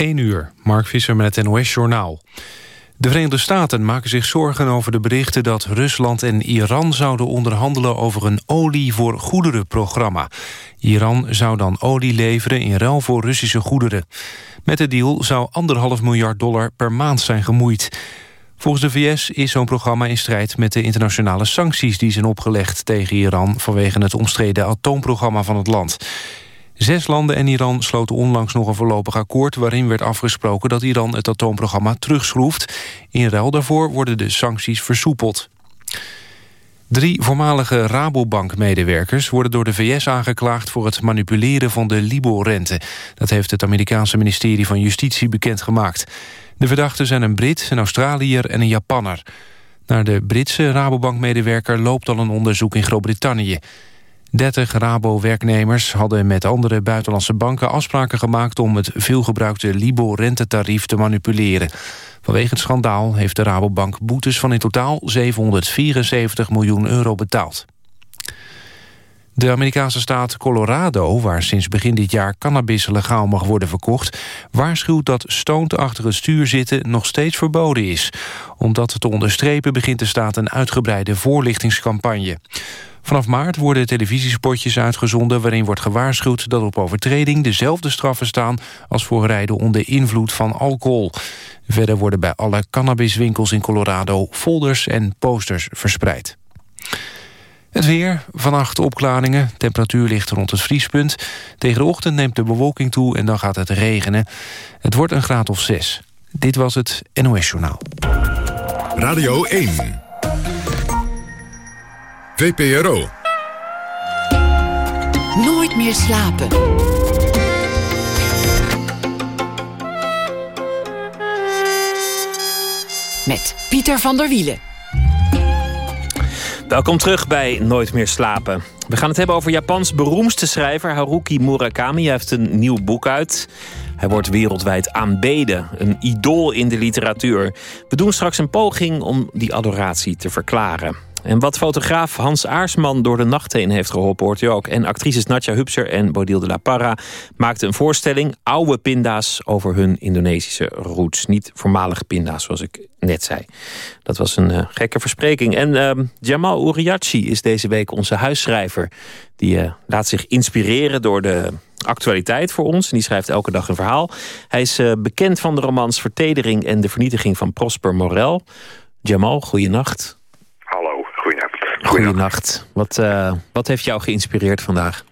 1 uur, Mark Visser met het NOS-journaal. De Verenigde Staten maken zich zorgen over de berichten... dat Rusland en Iran zouden onderhandelen over een olie voor goederen-programma. Iran zou dan olie leveren in ruil voor Russische goederen. Met de deal zou anderhalf miljard dollar per maand zijn gemoeid. Volgens de VS is zo'n programma in strijd met de internationale sancties... die zijn opgelegd tegen Iran vanwege het omstreden atoomprogramma van het land. Zes landen en Iran sloten onlangs nog een voorlopig akkoord... waarin werd afgesproken dat Iran het atoomprogramma terugschroeft. In ruil daarvoor worden de sancties versoepeld. Drie voormalige Rabobank-medewerkers worden door de VS aangeklaagd... voor het manipuleren van de Libor-rente. Dat heeft het Amerikaanse ministerie van Justitie bekendgemaakt. De verdachten zijn een Brit, een Australiër en een Japanner. Naar de Britse Rabobank-medewerker loopt al een onderzoek in Groot-Brittannië. 30 Rabo-werknemers hadden met andere buitenlandse banken afspraken gemaakt om het veelgebruikte Libor-rentetarief te manipuleren. Vanwege het schandaal heeft de Rabobank boetes van in totaal 774 miljoen euro betaald. De Amerikaanse staat Colorado, waar sinds begin dit jaar cannabis legaal mag worden verkocht, waarschuwt dat stoned achter het stuur zitten nog steeds verboden is. Om dat te onderstrepen begint de staat een uitgebreide voorlichtingscampagne. Vanaf maart worden televisiespotjes uitgezonden... waarin wordt gewaarschuwd dat op overtreding dezelfde straffen staan... als voor rijden onder invloed van alcohol. Verder worden bij alle cannabiswinkels in Colorado... folders en posters verspreid. Het weer, vannacht opklaringen, temperatuur ligt rond het vriespunt. Tegen de ochtend neemt de bewolking toe en dan gaat het regenen. Het wordt een graad of zes. Dit was het NOS Journaal. Radio 1 VPRO. Nooit meer slapen. Met Pieter van der Wielen. Welkom terug bij Nooit meer slapen. We gaan het hebben over Japans beroemdste schrijver Haruki Murakami. Hij heeft een nieuw boek uit. Hij wordt wereldwijd aanbeden, een idool in de literatuur. We doen straks een poging om die adoratie te verklaren. En wat fotograaf Hans Aarsman door de nacht heen heeft geholpen, hoort u ook. En actrices Natja Hupser en Bodil de la Parra maakten een voorstelling, oude pinda's, over hun Indonesische roots. Niet voormalige pinda's, zoals ik net zei. Dat was een uh, gekke verspreking. En uh, Jamal Uriachi is deze week onze huisschrijver. Die uh, laat zich inspireren door de actualiteit voor ons. En die schrijft elke dag een verhaal. Hij is uh, bekend van de romans Vertedering en de vernietiging van Prosper Morel. Jamal, goeienacht. Goedenacht. Wat, uh, wat heeft jou geïnspireerd vandaag?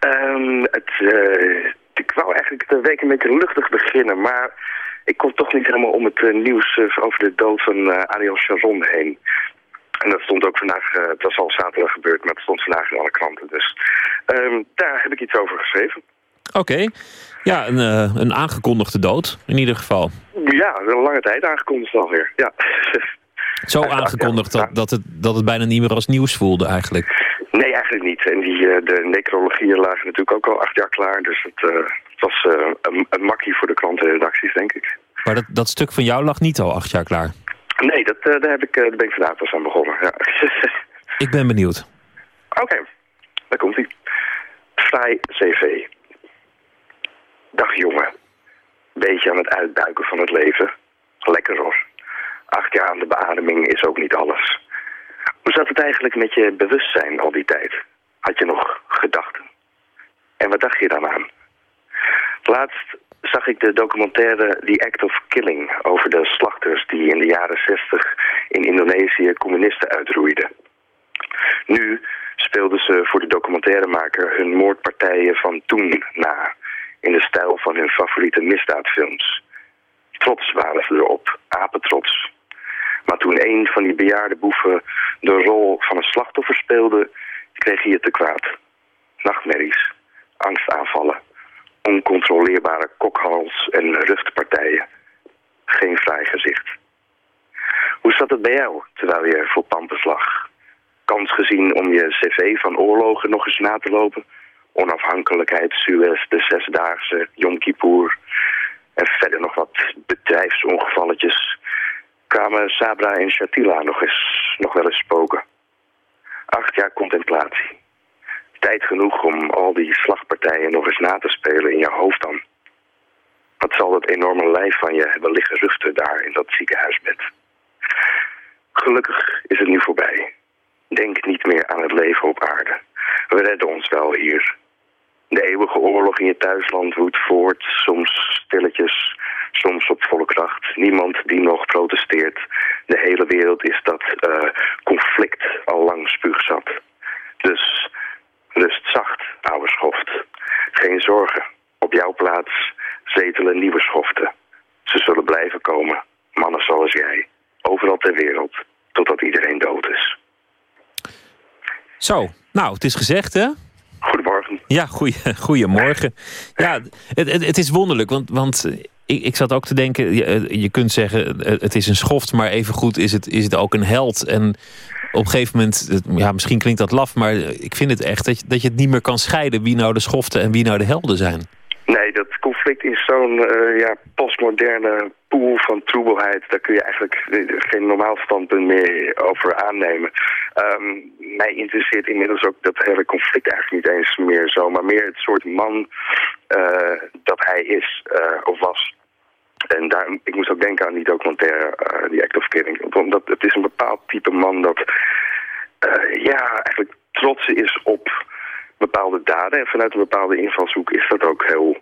Um, het, uh, ik wou eigenlijk de week een beetje luchtig beginnen, maar ik kon toch niet helemaal om het uh, nieuws over de dood van Ariel Sharon heen. En dat stond ook vandaag, het was al zaterdag gebeurd, maar het stond vandaag in alle kranten. Dus um, daar heb ik iets over geschreven. Oké. Okay. Ja, een, een aangekondigde dood in ieder geval. Ja, een lange tijd aangekondigd alweer, ja. Zo aangekondigd dat, dat, het, dat het bijna niet meer als nieuws voelde eigenlijk. Nee, eigenlijk niet. En die, eh, de necrologieën lagen natuurlijk ook al acht jaar klaar. Dus het, uh, het was uh, een, een, makkie voor de klantenredacties, denk ik. Maar dat, dat stuk van jou lag niet al acht jaar klaar? Nee, dat, daar, heb ik, daar ben ik vandaag pas aan begonnen. Ja. ik ben benieuwd. Oké, daar komt hij. Vrij CV. Dag jongen. Beetje aan het uitbuiken van het leven. Lekker hoor acht jaar aan de beademing is ook niet alles. Hoe zat het eigenlijk met je bewustzijn al die tijd? Had je nog gedachten? En wat dacht je dan aan? Laatst zag ik de documentaire The Act of Killing... over de slachters die in de jaren zestig in Indonesië communisten uitroeiden. Nu speelden ze voor de documentairemaker hun moordpartijen van toen na... in de stijl van hun favoriete misdaadfilms. Trots waren ze erop, apetrots. Maar toen een van die bejaarde boeven de rol van een slachtoffer speelde, kreeg hij het te kwaad. Nachtmerries, angstaanvallen, oncontroleerbare kokhals en rustpartijen. Geen vrij gezicht. Hoe zat het bij jou, terwijl je voor Pampus lag? Kans gezien om je cv van oorlogen nog eens na te lopen? Onafhankelijkheid, Suez, de Zesdaagse, Yom Kippur... en verder nog wat bedrijfsongevalletjes kwamen Sabra en Shatila nog, eens, nog wel eens spoken. Acht jaar contemplatie. Tijd genoeg om al die slagpartijen nog eens na te spelen in je hoofd dan. Wat zal dat enorme lijf van je hebben liggen rusten daar in dat ziekenhuisbed. Gelukkig is het nu voorbij. Denk niet meer aan het leven op aarde. We redden ons wel hier. De eeuwige oorlog in je thuisland woedt voort, soms stilletjes, soms op volle kracht. Niemand die nog protesteert. De hele wereld is dat uh, conflict al lang spuugzat. Dus rust zacht, oude schoft. Geen zorgen. Op jouw plaats zetelen nieuwe schoften. Ze zullen blijven komen, mannen zoals jij. Overal ter wereld, totdat iedereen dood is. Zo, nou, het is gezegd, hè? Goedemorgen. Ja, goeie, goedemorgen. Ja, het, het, het is wonderlijk, want, want ik, ik zat ook te denken... Je, eh, je kunt zeggen, eh, het is een schoft, maar evengoed is het, is het ook een held. En op een gegeven moment, ja, misschien klinkt dat laf... maar ik vind het echt dat je, dat je het niet meer kan scheiden... wie nou de schoften en wie nou de helden zijn. Nee, conflict is zo'n uh, ja, postmoderne pool van troebelheid. Daar kun je eigenlijk geen normaal standpunt meer over aannemen. Um, mij interesseert inmiddels ook dat hele conflict eigenlijk niet eens meer zo... maar meer het soort man uh, dat hij is uh, of was. En daar, ik moest ook denken aan die documentaire, die Act of Killing. Omdat het is een bepaald type man dat ja, eigenlijk trots is op bepaalde daden. En vanuit een bepaalde invalshoek is dat ook heel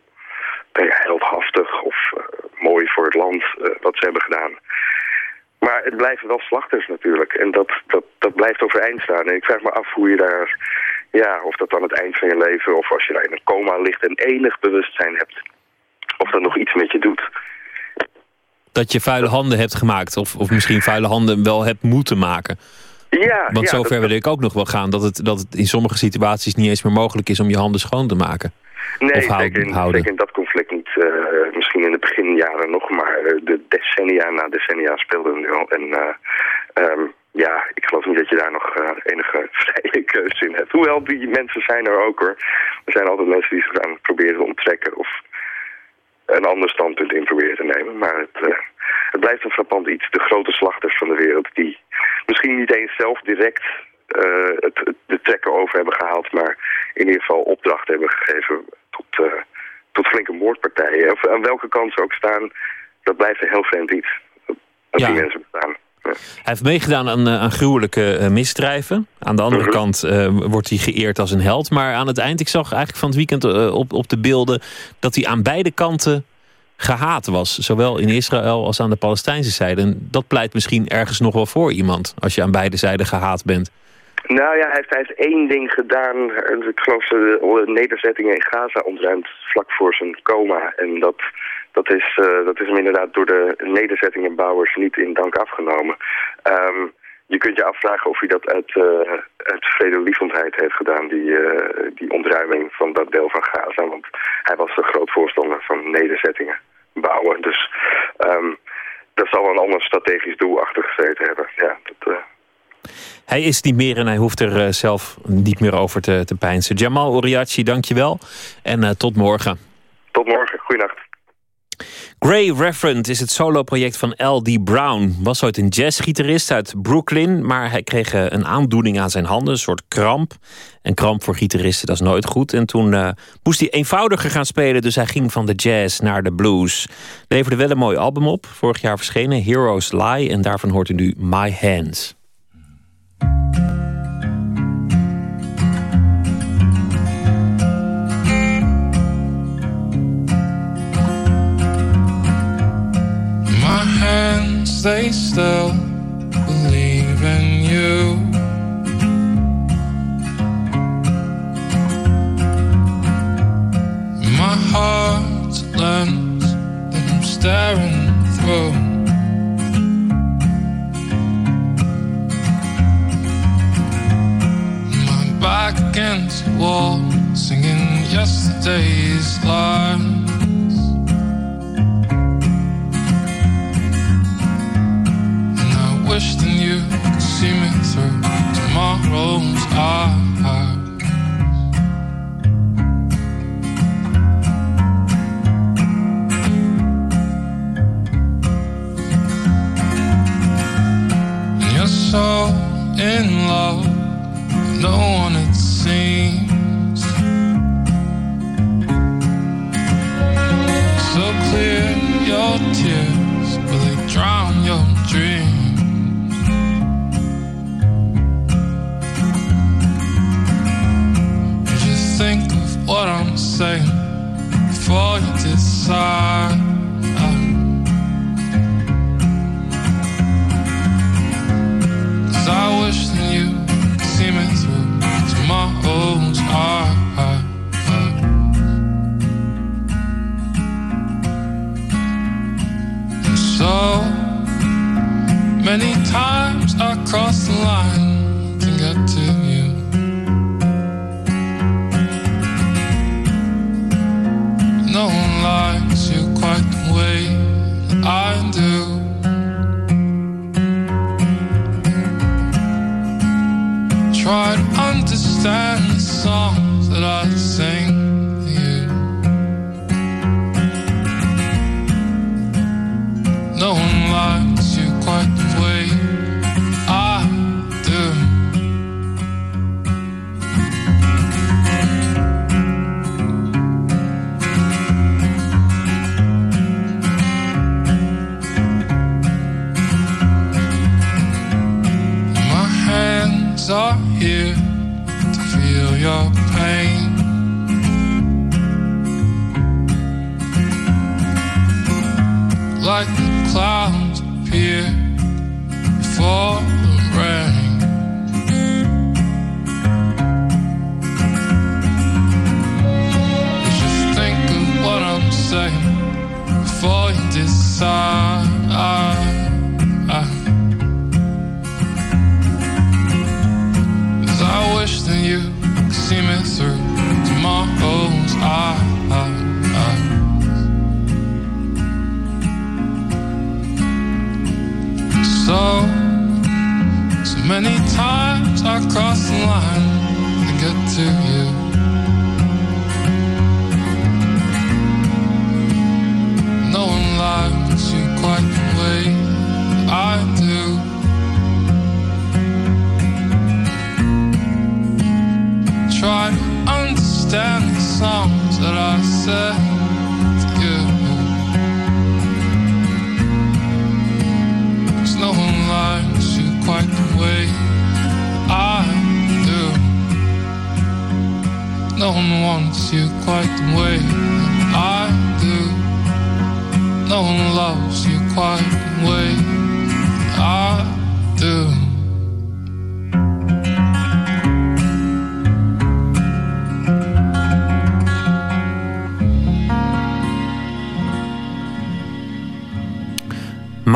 heldhaftig of uh, mooi voor het land uh, wat ze hebben gedaan. Maar het blijven wel slachters natuurlijk. En dat, dat, dat blijft overeind staan. En ik vraag me af hoe je daar... Ja, of dat aan het eind van je leven... of als je daar in een coma ligt en enig bewustzijn hebt... of dat nog iets met je doet. Dat je vuile handen hebt gemaakt. Of, of misschien vuile handen wel hebt moeten maken. Ja, Want ja, zover wil ik ook nog wel gaan. Dat het, dat het in sommige situaties niet eens meer mogelijk is om je handen schoon te maken. Nee, of houden, zeker, in, houden. zeker in dat conflict misschien in de beginjaren nog, maar de decennia na decennia speelden nu al. En uh, um, ja, ik geloof niet dat je daar nog enige vrijelijke zin hebt. Hoewel, die mensen zijn er ook hoor. Er zijn altijd mensen die zich aan proberen te onttrekken of een ander standpunt in proberen te nemen. Maar het, het blijft een frappant iets. De grote slachters van de wereld die misschien niet eens zelf direct het, de trekken over hebben gehaald, maar in ieder geval opdracht hebben gegeven tot, tot flinke moordpartijen. Of aan welke kant ze ook staan, dat blijft een heel vreemd iets. Dat Ja. die mensen bestaan. Ja. Hij heeft meegedaan aan, eh, aan gruwelijke eh, misdrijven. Aan de andere Mhm. kant eh, wordt hij geëerd als een held. Maar aan het eind, ik zag eigenlijk van het weekend op, op de beelden... dat hij aan beide kanten gehaat was. Zowel in Israël als aan de Palestijnse zijde. En dat pleit misschien ergens nog wel voor iemand... als je aan beide zijden gehaat bent. Nou ja, hij heeft, één ding gedaan. Ik geloof de nederzettingen in Gaza ontruimd vlak voor zijn coma. En dat, dat, is, uh, dat is hem inderdaad door de nederzettingenbouwers niet in dank afgenomen. Um, je kunt je afvragen of hij dat uit, uh, uit vredelievendheid heeft gedaan, die, uh, die ontruiming van dat deel van Gaza. Want hij was een groot voorstander van nederzettingen bouwen. Dus um, daar zal een ander strategisch doel achter gezeten hebben. Ja, dat, hij is niet meer en hij hoeft er uh, zelf niet meer over te, te pijnsen. Jamal Oriachi, dankjewel. En uh, tot morgen. Tot morgen. Goeienacht. Grey Referent is het soloproject van L.D. Brown. Was ooit een jazzgitarist uit Brooklyn, maar hij kreeg uh, een aandoening aan zijn handen, een soort kramp. En kramp voor gitaristen, dat is nooit goed. En toen uh, moest hij eenvoudiger gaan spelen, dus hij ging van de jazz naar de blues. Leverde wel een mooi album op, vorig jaar verschenen, Heroes Lie. En daarvan hoort u nu My Hands. Hands, they still believe in you. My heart's a lens that I'm staring through. Against the wall, singing yesterday's lines. And I wish then you could see me through tomorrow's eyes.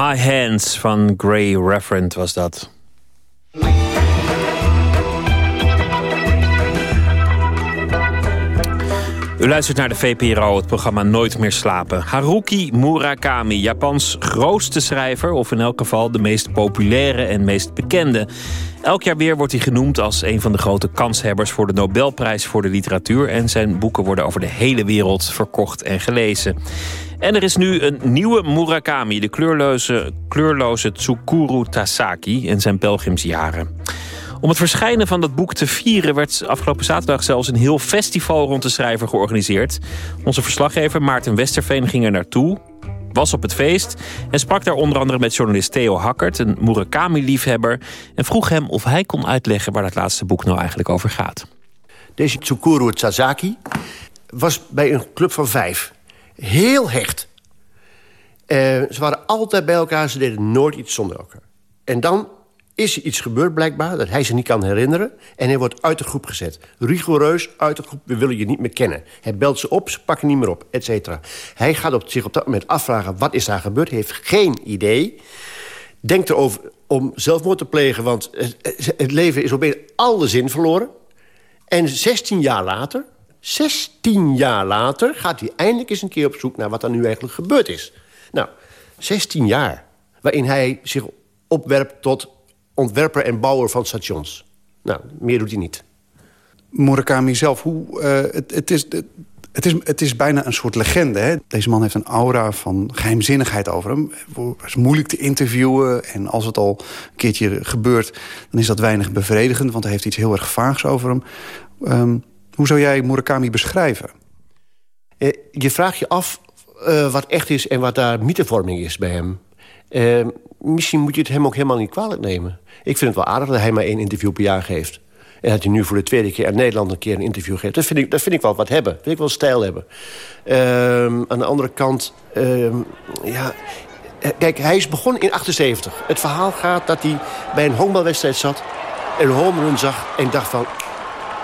My Hands van Gray Reverend was dat. U luistert naar de VPRO, het programma Nooit meer slapen. Haruki Murakami, Japans grootste schrijver... of in elk geval de meest populaire en meest bekende. Elk jaar weer wordt hij genoemd als een van de grote kanshebbers... voor de Nobelprijs voor de literatuur... en zijn boeken worden over de hele wereld verkocht en gelezen. En er is nu een nieuwe Murakami, de kleurloze, kleurloze Tsukuru Tasaki... in zijn pelgrimsjaren. Om het verschijnen van dat boek te vieren... werd afgelopen zaterdag zelfs een heel festival rond de schrijver georganiseerd. Onze verslaggever Maarten Westerveen ging er naartoe was op het feest en sprak daar onder andere met journalist Theo Hakkert, een Murakami-liefhebber, en vroeg hem of hij kon uitleggen waar dat laatste boek nou eigenlijk over gaat. Deze Tsukuru Sasaki was bij een club van vijf. Heel hecht. Eh, ze waren altijd bij elkaar, ze deden nooit iets zonder elkaar. En dan is er iets gebeurd blijkbaar dat hij zich niet kan herinneren... en hij wordt uit de groep gezet. Rigoureus uit de groep, we willen je niet meer kennen. Hij belt ze op, ze pakken niet meer op, et cetera. Hij gaat op, zich op dat moment afvragen wat is daar gebeurd. Hij heeft geen idee. Denkt erover om zelfmoord te plegen... want het, leven is opeens alle zin verloren. En 16 jaar later, 16 jaar later... gaat hij eindelijk eens een keer op zoek naar wat er nu eigenlijk gebeurd is. Nou, 16 jaar waarin hij zich opwerpt tot ontwerper en bouwer van stations. Nou, meer doet hij niet. Murakami zelf, hoe, uh, het, het, is, het, is, het is bijna een soort legende. Hè? Deze man heeft een aura van geheimzinnigheid over hem. Het is moeilijk te interviewen. En als het al een keertje gebeurt, dan is dat weinig bevredigend. Want hij heeft iets heel erg vaags over hem. Um, hoe zou jij Murakami beschrijven? Uh, je vraagt je af eh, wat echt is en wat daar mythevorming is bij hem. Eh, misschien moet je het hem ook helemaal niet kwalijk nemen. Ik vind het wel aardig dat hij maar één interview per jaar geeft. En dat hij nu voor de tweede keer in Nederland een keer een interview geeft. Dat vind ik, dat vind ik wel wat hebben. Dat vind ik wel stijl hebben. Ehm, aan de andere kant... ehm, ja, eh, kijk, hij is begonnen in 78. Het verhaal gaat dat hij bij een honkbalwedstrijd zat... en een home run zag en dacht van...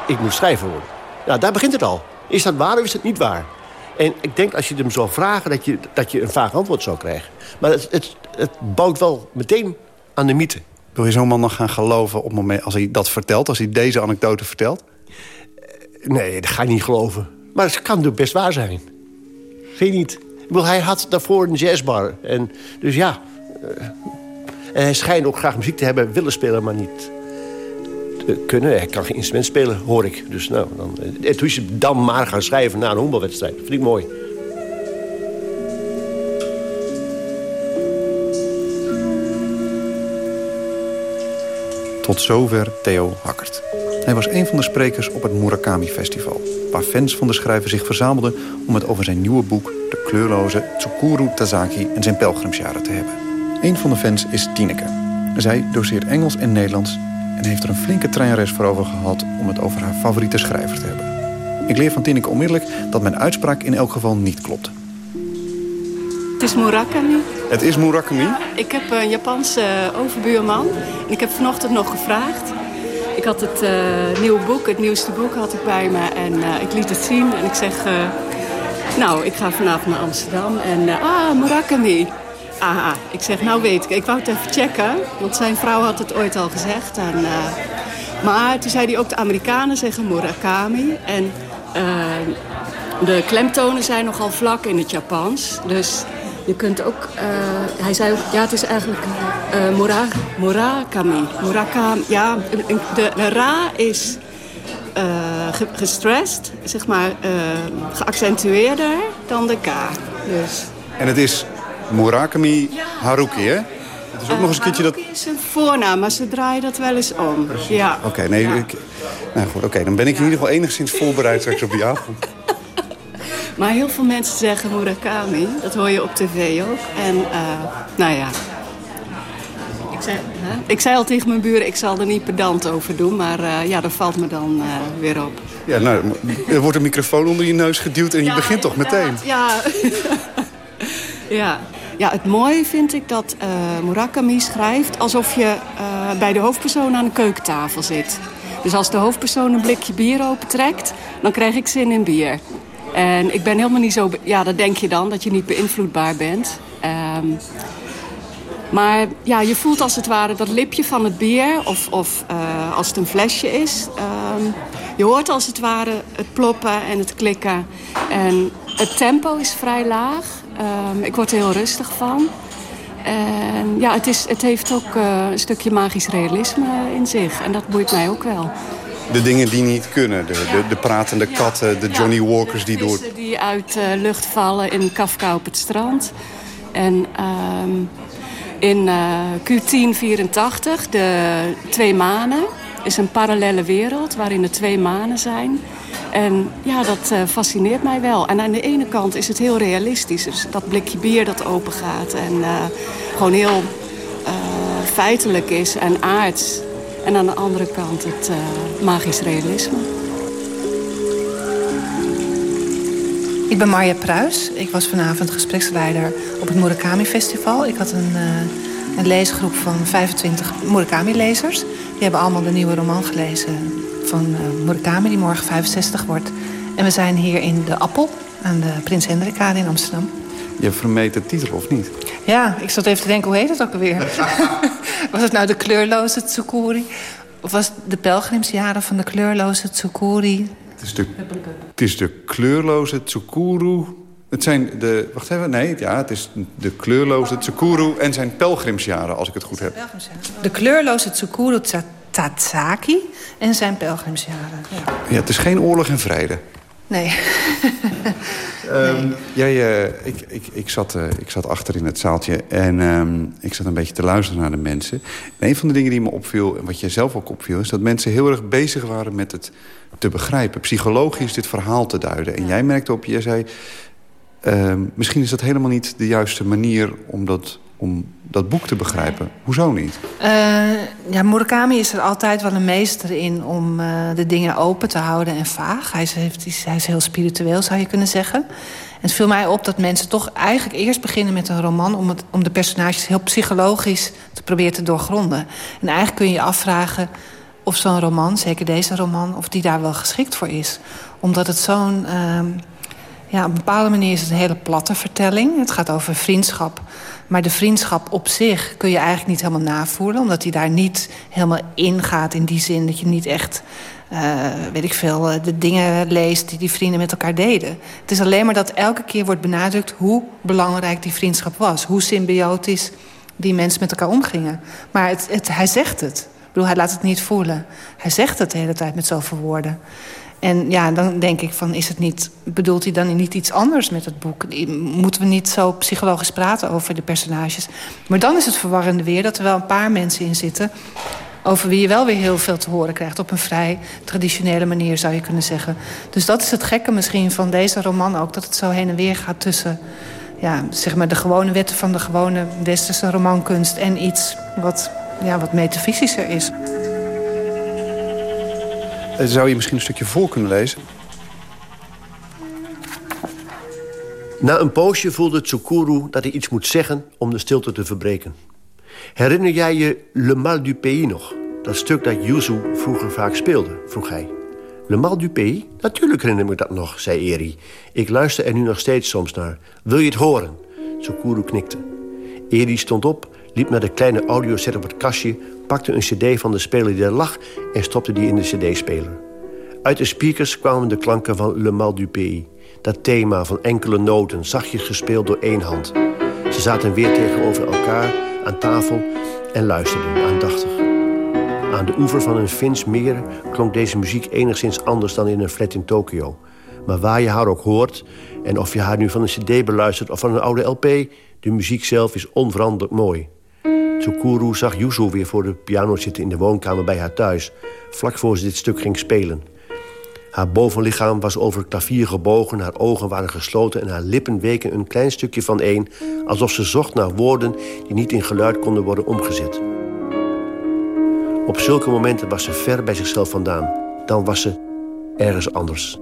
ik moet schrijver worden. Nou, daar begint het al. Is dat waar of is dat niet waar? En ik denk als je hem zou vragen dat je, dat je een vaag antwoord zou krijgen. Maar het, het, het bouwt wel meteen aan de mythe. Wil je zo'n man nog gaan geloven op het moment als hij dat vertelt? Als hij deze anekdote vertelt? Nee, dat ga ik niet geloven. Maar het kan natuurlijk best waar zijn. Je niet? Ik bedoel, hij had daarvoor een jazzbar. En, dus ja. eh, en hij schijnt ook graag muziek te hebben willen spelen, maar niet kunnen. Hij kan geen instrument spelen, hoor ik. Dus nou, dan, eh, en toen is hij dan maar gaan schrijven na een honkbalwedstrijd. Vind ik mooi. Tot zover Theo Hakkert. Hij was een van de sprekers op het Murakami Festival... waar fans van de schrijver zich verzamelden om het over zijn nieuwe boek... De kleurloze Tsukuru Tazaki en zijn pelgrimsjaren te hebben. Een van de fans is Tineke. Zij doseert Engels en Nederlands... en heeft er een flinke treinreis voor over gehad... om het over haar favoriete schrijver te hebben. Ik leer van Tineke onmiddellijk dat mijn uitspraak in elk geval niet klopt. Het is Murakami. Het is Murakami. Ik heb een Japanse eh, overbuurman. En ik heb vanochtend nog gevraagd. Ik had het eh, nieuwe boek, het nieuwste boek had ik bij me. En eh, ik liet het zien en ik zeg... nou, ik ga vanavond naar Amsterdam. En ah, Murakami. Aha, ik zeg, nou weet ik. Ik wou het even checken. Want zijn vrouw had het ooit al gezegd. Eh, maar toen zei hij ook de Amerikanen zeggen Murakami. En eh, de klemtonen zijn nogal vlak in het Japans. Dus je kunt ook... eh, hij zei ook, ja, het is eigenlijk Mura, Murakami. Murakami, ja. De, ra is eh, ge- gestrest, zeg maar, geaccentueerder dan de k. Dus... En het is Murakami Haruki, hè? Het is ook nog eens een keertje dat... Haruki is een voornaam, maar ze draaien dat wel eens om. Ja. Oké, nee, Ja. ik, nou goed, oké, dan ben ik in ieder geval enigszins voorbereid straks op die avond. Maar heel veel mensen zeggen Murakami. Dat hoor je op tv ook. En eh, nou ja. Ik zei, hè? ik zei al tegen mijn buren, ik zal er niet pedant over doen. Maar eh, ja, dat valt me dan eh, weer op. Ja, nou, er wordt een microfoon onder je neus geduwd en je begint toch meteen. Ja. ja. Ja, het mooie vind ik dat eh, Murakami schrijft alsof je eh, bij de hoofdpersoon aan de keukentafel zit. Dus als de hoofdpersoon een blikje bier opentrekt, dan krijg ik zin in bier. En ik ben helemaal niet zo... Ja, dat denk je dan, dat je niet beïnvloedbaar bent. Ehm, maar ja, je voelt als het ware dat lipje van het bier, of, of eh, als het een flesje is. ehm, je hoort als het ware het ploppen en het klikken. En het tempo is vrij laag. Ehm, ik word er heel rustig van. En ja, het, is, het heeft ook eh, een stukje magisch realisme in zich. En dat boeit mij ook wel. De dingen die niet kunnen, de, de, de pratende katten, de Johnny Walkers die door... Die uit de lucht vallen in Kafka op het strand. En ehm, in eh, Q1084, de twee manen, is een parallele wereld waarin er twee manen zijn. En ja, dat eh, fascineert mij wel. En aan de ene kant is het heel realistisch. Dus dat blikje bier dat open gaat en eh, gewoon heel eh, feitelijk is en aards. En aan de andere kant het magisch realisme. Ik ben Marja Pruis. Ik was vanavond gespreksleider op het Murakami Festival. Ik had een, een leesgroep van 25 Murakami-lezers. Die hebben allemaal de nieuwe roman gelezen van eh, Murakami, die morgen 65 wordt. En we zijn hier in de Appel, aan de Prins Hendrikkade in Amsterdam. Je vermeet de titel, of niet? Ja, ik zat even te denken, hoe heet het ook alweer? was het nou de kleurloze Tsukuri? Of was het de pelgrimsjaren van de kleurloze Tsukuri? Het is de, het is de kleurloze Tsukuru... Het zijn de... Wacht even, nee, ja, het is de kleurloze Tsukuru en zijn pelgrimsjaren, als ik het goed heb. De kleurloze Tsukuru Tatsaki en zijn pelgrimsjaren. Ja. Ja, het is geen oorlog en vrede. Nee. Ehm, Jij, eh, ik, ik, ik, zat, eh, ik zat achter in het zaaltje en ehm, ik zat een beetje te luisteren naar de mensen. En een van de dingen die me opviel, en wat jij zelf ook opviel... is dat mensen heel erg bezig waren met het te begrijpen. Psychologisch dit verhaal te duiden. En jij merkte op, jij zei... Ehm, misschien is dat helemaal niet de juiste manier om dat, om dat boek te begrijpen. Hoezo niet? Uh, ja, Murakami is er altijd wel een meester in om uh, de dingen open te houden en vaag. Hij is, is heel spiritueel, zou je kunnen zeggen. En het viel mij op dat mensen toch eigenlijk eerst beginnen met een roman... om, het, om de personages heel psychologisch te proberen te doorgronden. En eigenlijk kun je je afvragen of zo'n roman, zeker deze roman... of die daar wel geschikt voor is. Omdat het zo'n... Uh, ja, op een bepaalde manier is het een hele platte vertelling. Het gaat over vriendschap. Maar de vriendschap op zich kun je eigenlijk niet helemaal navoelen... omdat hij daar niet helemaal ingaat in die zin dat je niet echt... Uh, weet ik veel, uh, de dingen leest die die vrienden met elkaar deden. Het is alleen maar dat elke keer wordt benadrukt... hoe belangrijk die vriendschap was. Hoe symbiotisch die mensen met elkaar omgingen. Maar het, hij zegt het. Ik bedoel, hij laat het niet voelen. Hij zegt het de hele tijd met zoveel woorden. En ja, dan denk ik van, is het niet, bedoelt hij dan niet iets anders met het boek? Moeten we niet zo psychologisch praten over de personages? Maar dan is het verwarrende weer dat er wel een paar mensen in zitten... over wie je wel weer heel veel te horen krijgt. Op een vrij traditionele manier, zou je kunnen zeggen. Dus dat is het gekke misschien van deze roman ook. Dat het zo heen en weer gaat tussen ja, zeg maar de gewone wetten van de gewone westerse romankunst... en iets wat, ja, wat metafysischer is. Zou je misschien een stukje voor kunnen lezen? Na een poosje voelde Tsukuru dat hij iets moet zeggen om de stilte te verbreken. Herinner jij je Le Mal du Pays nog? Dat stuk dat Yuzu vroeger vaak speelde, vroeg hij. Le Mal du Pays? Natuurlijk herinner ik me dat nog, zei Eri. Ik luister er nu nog steeds soms naar. Wil je het horen? Tsukuru knikte. Eri stond op, liep naar de kleine audioset op het kastje... pakte een cd van de speler die er lag en stopte die in de cd-speler. Uit de speakers kwamen de klanken van Le Mal du Pays. Dat thema van enkele noten, zachtjes gespeeld door één hand. Ze zaten weer tegenover elkaar aan tafel en luisterden aandachtig. Aan de oever van een Fins meer klonk deze muziek enigszins anders dan in een flat in Tokio. Maar waar je haar ook hoort, en of je haar nu van een cd beluistert of van een oude LP... de muziek zelf is onveranderlijk mooi. Tsukuru zag Yuzu weer voor de piano zitten in de woonkamer bij haar thuis... vlak voor ze dit stuk ging spelen. Haar bovenlichaam was over het klavier gebogen, haar ogen waren gesloten... en haar lippen weken een klein stukje van één... alsof ze zocht naar woorden die niet in geluid konden worden omgezet. Op zulke momenten was ze ver bij zichzelf vandaan. Dan was ze ergens anders.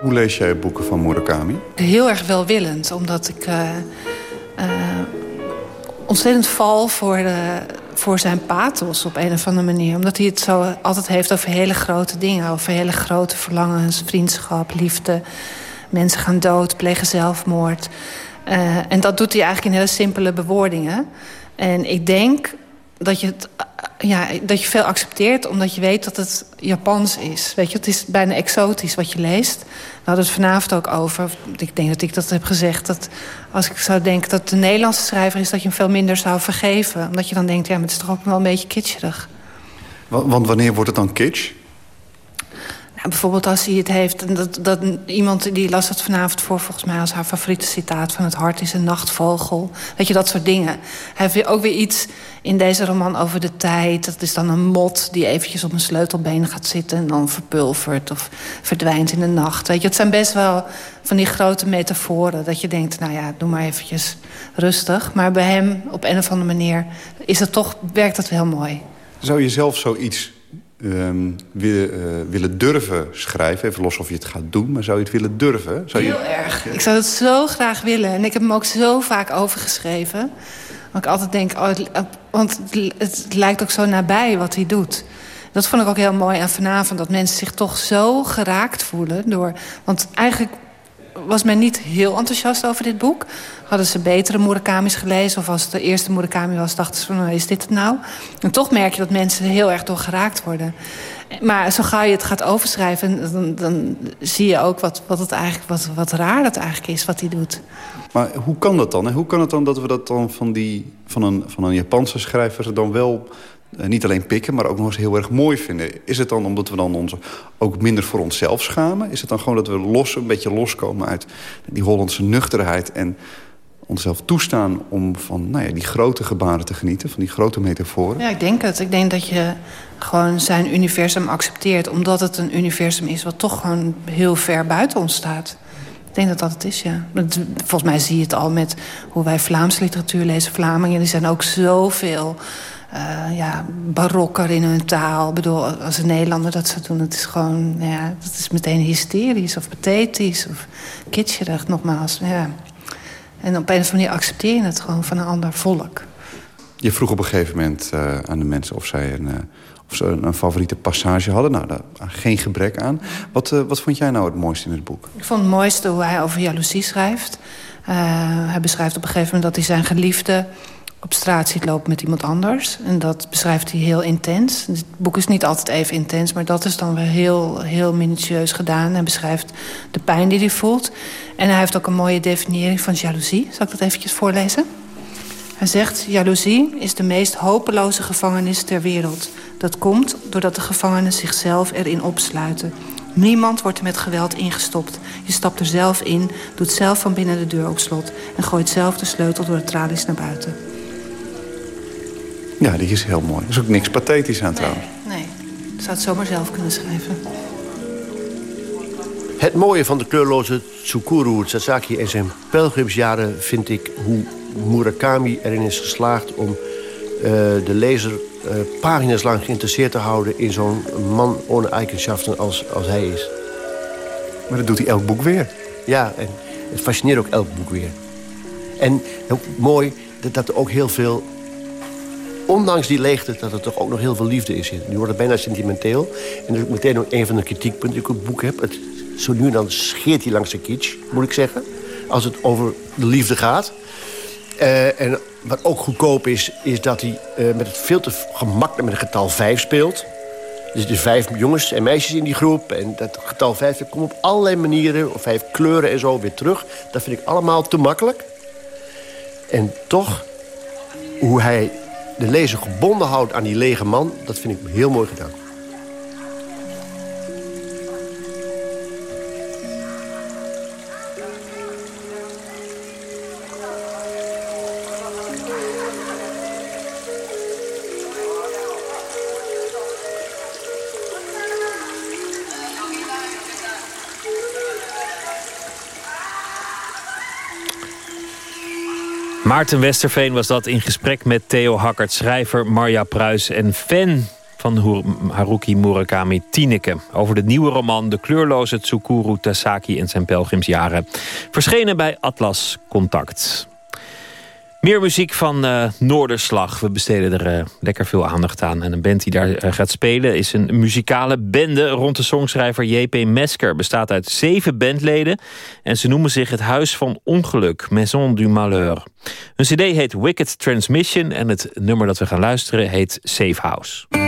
Hoe lees jij boeken van Murakami? Heel erg welwillend, omdat ik uh, uh, ontzettend val voor, de, voor zijn pathos op een of andere manier. Omdat hij het zo altijd heeft over hele grote dingen. Over hele grote verlangens, vriendschap, liefde. Mensen gaan dood, plegen zelfmoord. En dat doet hij eigenlijk in hele simpele bewoordingen. En ik denk dat je het ja, dat je veel accepteert omdat je weet dat het Japans is. Weet je, het is bijna exotisch wat je leest. We hadden het vanavond ook over. Ik denk dat ik dat heb gezegd. Dat als ik zou denken dat de Nederlandse schrijver is... dat je hem veel minder zou vergeven. Omdat je dan denkt, ja, maar het is toch ook wel een beetje kitscherig. Want wanneer wordt het dan kitsch? Nou, bijvoorbeeld als hij het heeft... Dat, dat, iemand die las het vanavond voor volgens mij als haar favoriete citaat... van het hart is een nachtvogel. Weet je, dat soort dingen. Hij heeft ook weer iets in deze roman over de tijd. Dat is dan een mot die eventjes op een sleutelbeen gaat zitten... en dan verpulvert of verdwijnt in de nacht. Weet je, het zijn best wel van die grote metaforen... dat je denkt, nou ja, doe maar eventjes rustig. Maar bij hem, op een of andere manier, is het toch, werkt dat heel mooi. Zou je zelf zoiets um, willen, uh, willen durven schrijven? Even los of je het gaat doen, maar zou je het willen durven? Zou Heel erg. Ik zou het zo graag willen. En ik heb hem ook zo vaak overgeschreven. Want ik altijd denk, oh, want het, het, lijkt ook zo nabij wat hij doet. Dat vond ik ook heel mooi aan vanavond. Dat mensen zich toch zo geraakt voelen. Door, want eigenlijk was men niet heel enthousiast over dit boek. Hadden ze betere Murakami's gelezen... of als het de eerste Murakami was, dachten ze van... Nou, is dit het nou? En toch merk je dat mensen er heel erg door geraakt worden. Maar zo ga je het gaat overschrijven... dan, dan zie je ook wat, wat, het eigenlijk, wat, wat raar dat eigenlijk is, wat hij doet. Maar hoe kan dat dan? Hoe kan het dan dat we dat dan van, die, van, een, van een Japanse schrijver... dan wel niet alleen pikken, maar ook nog eens heel erg mooi vinden. Is het dan omdat we dan ons ook minder voor onszelf schamen? Is het dan gewoon dat we los, een beetje loskomen uit die Hollandse nuchterheid... en onszelf toestaan om van nou ja, die grote gebaren te genieten, van die grote metaforen? Ja, ik denk het. Ik denk dat je gewoon zijn universum accepteert, omdat het een universum is wat toch gewoon heel ver buiten ons staat. Ik denk dat dat het is, ja. Volgens mij zie je het al met hoe wij Vlaamse literatuur lezen. Vlamingen die zijn ook zoveel uh, ja, barokker in hun taal. Ik bedoel, als een Nederlander dat zou doen, het is gewoon... Ja, dat is meteen hysterisch of pathetisch of kitscherig, nogmaals. Ja. En op een of andere manier accepteer je het gewoon van een ander volk. Je vroeg op een gegeven moment uh, aan de mensen of zij een, uh, of ze een, favoriete passage hadden. Nou, daar geen gebrek aan. Wat, wat vond jij nou het mooiste in het boek? Ik vond het mooiste hoe hij over jaloezie schrijft. hij beschrijft op een gegeven moment dat hij zijn geliefde op straat ziet lopen met iemand anders. En dat beschrijft hij heel intens. Het boek is niet altijd even intens, maar dat is dan weer heel, heel minutieus gedaan. Hij beschrijft de pijn die hij voelt. En hij heeft ook een mooie definiëring van jaloezie. Zal ik dat eventjes voorlezen? Hij zegt, jaloezie is de meest hopeloze gevangenis ter wereld. Dat komt doordat de gevangenen zichzelf erin opsluiten. Niemand wordt er met geweld ingestopt. Je stapt er zelf in, doet zelf van binnen de deur op slot... en gooit zelf de sleutel door de tralies naar buiten. Ja, die is heel mooi. Er is ook niks pathetisch aan trouwens. Nee, ik zou het zomaar zelf kunnen schrijven. Het mooie van de kleurloze Tsukuru Sasaki en zijn pelgrimsjaren vind ik hoe Murakami erin is geslaagd om uh, de lezer uh, pagina's lang geïnteresseerd te houden in zo'n man ohne eigenschaften als, als hij is. Maar dat doet hij elk boek weer. Ja, en het fascineert ook elk boek weer. En ook mooi dat, dat er ook heel veel ondanks die leegte, dat er toch ook nog heel veel liefde is. Nu wordt het bijna sentimenteel. En dat is meteen ook een van de kritiekpunten die ik op het boek heb. Het, zo nu en dan scheert hij langs de kitsch, moet ik zeggen. Als het over de liefde gaat. Uh, en wat ook goedkoop is, is dat hij uh, met het veel te gemakkelijk met het getal 5 speelt. Er vijf jongens en meisjes in die groep. En dat getal 5 komt op allerlei manieren, of vijf kleuren en zo weer terug. Dat vind ik allemaal te makkelijk. En toch, hoe hij de lezer gebonden houdt aan die lege man... dat vind ik heel mooi gedaan. Maarten Westerveen was dat in gesprek met Theo Hakkert, schrijver Marja Pruis en fan van Haruki Murakami Tineke. Over de nieuwe roman De kleurloze Tsukuru Tasaki en zijn pelgrimsjaren. Verschenen bij Atlas Contact. Meer muziek van uh, Noorderslag. We besteden er uh, lekker veel aandacht aan. En een band die daar uh, gaat spelen is een muzikale bende... rond de songschrijver J.P. Mesker. Bestaat uit zeven bandleden. En ze noemen zich het Huis van Ongeluk. Maison du Malheur. Hun cd heet Wicked Transmission. En het nummer dat we gaan luisteren heet Safe House.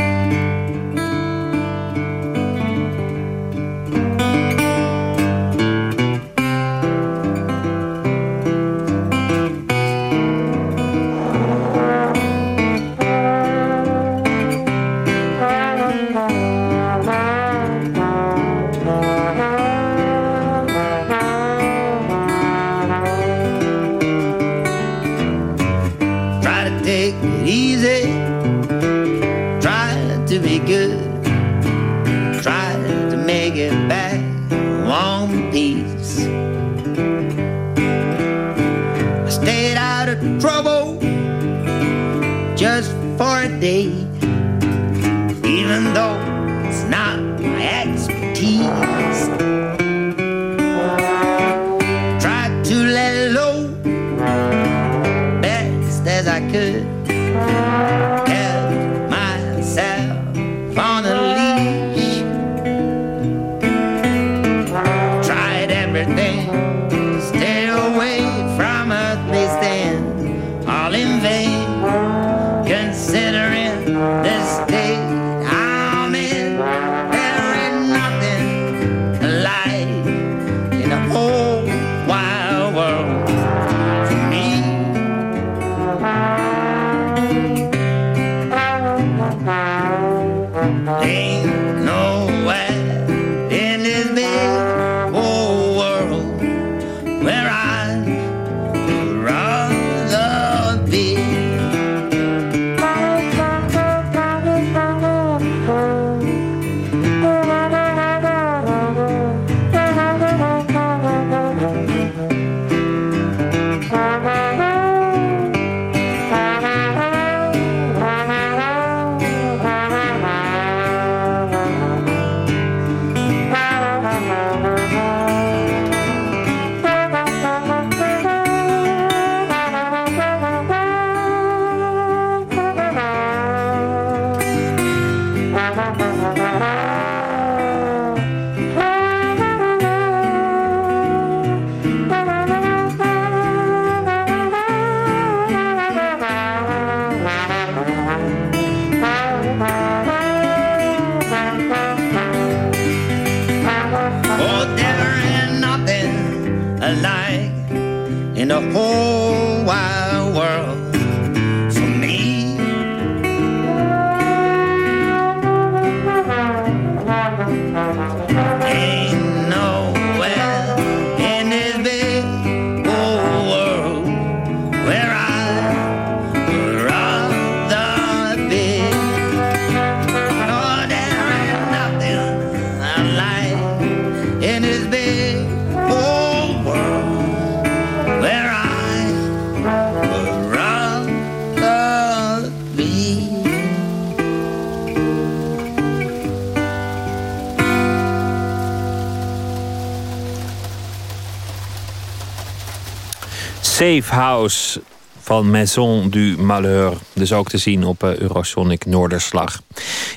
House van Maison du Malheur. Dus ook te zien op eh, Eurosonic Noorderslag.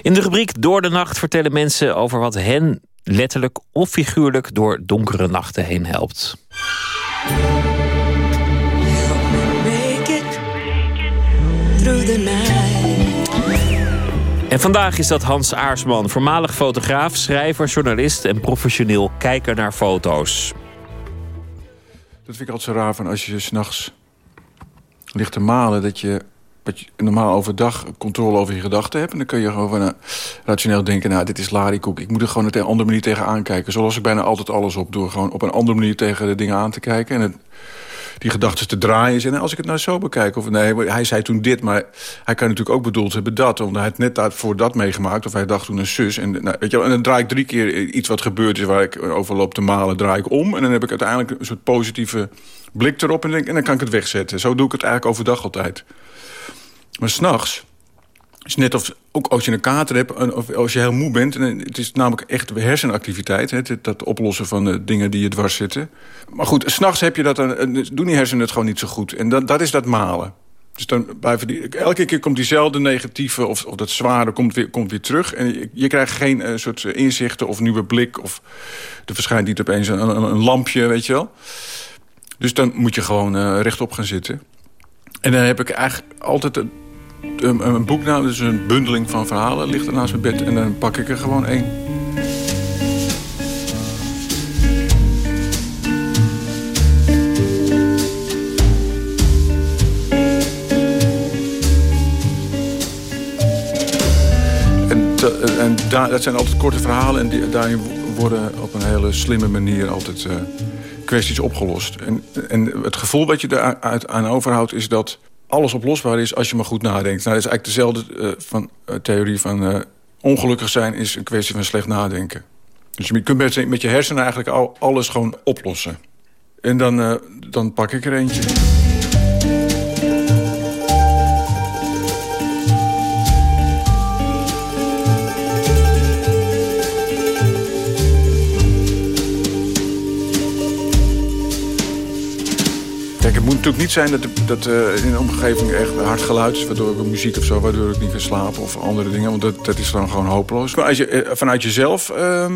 In de rubriek Door de Nacht vertellen mensen over wat hen letterlijk of figuurlijk door donkere nachten heen helpt. En vandaag is dat Hans Aarsman, voormalig fotograaf, schrijver, journalist en professioneel kijker naar foto's. Dat vind ik altijd zo raar van als je s'nachts ligt te malen... dat je, je normaal overdag controle over je gedachten hebt... en dan kun je gewoon uh, rationeel denken... nou, dit is larikoek, ik moet er gewoon op een andere manier tegen aankijken. Zoals ik bijna altijd alles op door gewoon op een andere manier tegen de dingen aan te kijken... en die gedachten te draaien. En als ik het nou zo bekijk, of nee, hij zei toen dit... maar hij kan natuurlijk ook bedoeld hebben dat... omdat hij het net daarvoor dat meegemaakt... of hij dacht toen een zus. En, nou, weet je wel, en dan draai ik drie keer iets wat gebeurd is... waar ik over loop te malen, draai ik om... en dan heb ik uiteindelijk een soort positieve blik erop... en, denk, en dan kan ik het wegzetten. Zo doe ik het eigenlijk overdag altijd. Maar s'nachts is net of, ook als je een kater hebt, of als je heel moe bent... En het is namelijk echt hersenactiviteit, hè, dat oplossen van de dingen die je dwars zitten. Maar goed, s'nachts heb je dat, dan doen die hersenen het gewoon niet zo goed. En dat, dat is dat malen. Dus dan blijven die, elke keer komt diezelfde negatieve of, of dat zware komt weer, komt weer terug. En je, krijgt geen uh, soort inzichten of nieuwe blik. Of er verschijnt niet opeens een, een, een lampje, weet je wel. Dus dan moet je gewoon uh, rechtop gaan zitten. En dan heb ik eigenlijk altijd een, een, boek nou, dus een bundeling van verhalen... ligt er naast mijn bed en dan pak ik er gewoon één. En, dat zijn altijd korte verhalen en daarin worden op een hele slimme manier altijd... Uh, kwesties opgelost. En, en het gevoel wat je eruit aan overhoudt is dat alles oplosbaar is als je maar goed nadenkt. Nou, dat is eigenlijk dezelfde uh, van, uh, theorie van uh, ongelukkig zijn is een kwestie van slecht nadenken. Dus je kunt met, met je hersenen eigenlijk al, alles gewoon oplossen. En dan, dan pak ik er eentje. Het moet natuurlijk niet zijn dat, dat uh, in de omgeving echt hard geluid is... waardoor ik muziek of zo, waardoor ik niet kan slapen of andere dingen. Want dat, dat is dan gewoon hopeloos. Maar als je uh, vanuit jezelf uh,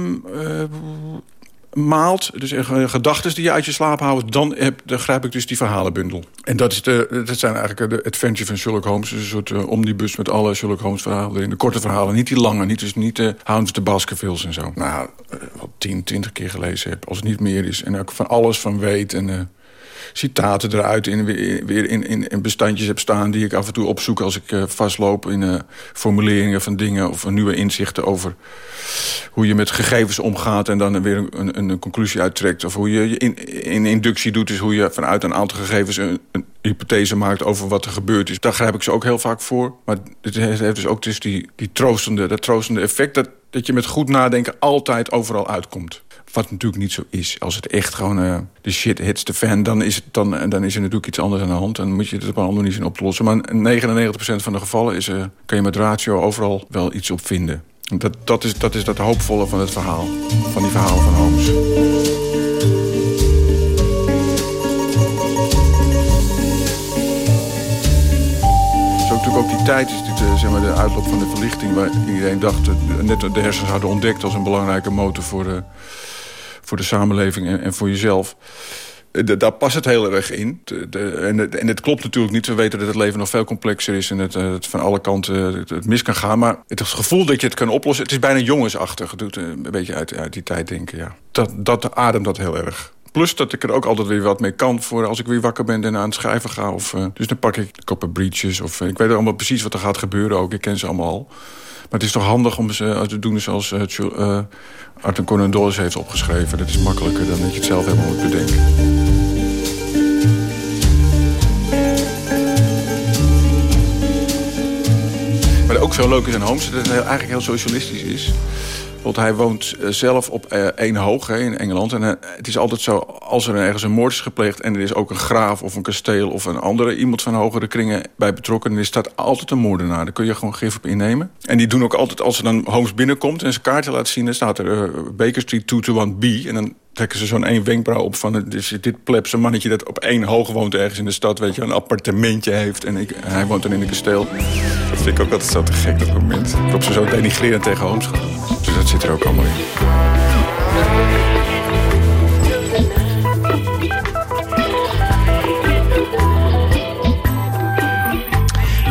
maalt, dus gedachten die je uit je slaap houdt... Dan, heb, grijp ik dus die verhalenbundel. En dat, is de, dat zijn eigenlijk de adventure van Sherlock Holmes. Dus een soort omnibus met alle Sherlock Holmes verhalen erin. De korte verhalen, niet die lange. Niet, dus niet de Hounds of the Baskervilles en zo. Nou, wat tien, twintig keer gelezen heb. Als het niet meer is. En ook van alles van weet en citaten eruit in, weer in, in, bestandjes heb staan... die ik af en toe opzoek als ik uh, vastloop in uh, formuleringen van dingen... of nieuwe inzichten over hoe je met gegevens omgaat... en dan weer een, een, conclusie uittrekt. Of hoe je in, in inductie doet, is hoe je vanuit een aantal gegevens... Een, een, hypothese maakt over wat er gebeurd is. Daar grijp ik ze ook heel vaak voor. Maar het heeft dus ook dus die, die troostende, dat troostende effect... Dat, dat je met goed nadenken altijd overal uitkomt. Wat natuurlijk niet zo is. Als het echt gewoon uh, de shit hits the fan... Dan is, het, dan, dan is er natuurlijk iets anders aan de hand. Dan moet je het op een andere manier zien op te lossen. Maar 99% van de gevallen is, uh, kan je met ratio overal wel iets op vinden. Dat, dat, is, dat is dat hoopvolle van het verhaal. Van die verhalen van Holmes. ook die tijd is dit, zeg maar, de uitloop van de verlichting... waar iedereen dacht, net de hersens hadden ontdekt... als een belangrijke motor voor de, voor de samenleving en, en voor jezelf. De, daar past het heel erg in. De, en, het, klopt natuurlijk niet. We weten dat het leven nog veel complexer is... en het, het van alle kanten het, het, mis kan gaan. Maar het gevoel dat je het kan oplossen... het is bijna jongensachtig. Doet een beetje uit, uit die tijd denken, ja. Dat, dat ademt dat heel erg. Plus dat ik er ook altijd weer wat mee kan... voor als ik weer wakker ben en aan het schrijven ga. Of, eh, dus dan pak ik koppen breaches. Of, eh, ik weet allemaal precies wat er gaat gebeuren ook. Ik ken ze allemaal al. Maar het is toch handig om ze te doen zoals uh, Arthur Conan heeft opgeschreven. Dat is makkelijker dan dat je het zelf helemaal moet bedenken. Wat ook zo leuk is aan Holmes, dat het eigenlijk heel socialistisch is. Want hij woont eh, zelf op één hoog hè, in Engeland. En uh, het is altijd zo, als er ergens een moord is gepleegd... en er is ook een graaf of een kasteel of een andere... iemand van hogere kringen bij betrokken... dan is dat altijd een moordenaar. Daar kun je gewoon gif op innemen. En die doen ook altijd, als er dan Holmes binnenkomt... en zijn kaartje laat zien, dan staat er Baker Street 221B... en dan trekken ze zo'n één wenkbrauw op van... Dus dit plebse mannetje dat op één hoog woont ergens in de stad... weet je, een appartementje heeft en ik, hij woont dan in een kasteel. Dat vind ik ook altijd zo te gek, dat moment. Ik ze zo denigrerend tegen Holmes gaan. Dat zit er ook allemaal in.